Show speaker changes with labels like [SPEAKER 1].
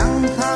[SPEAKER 1] 让它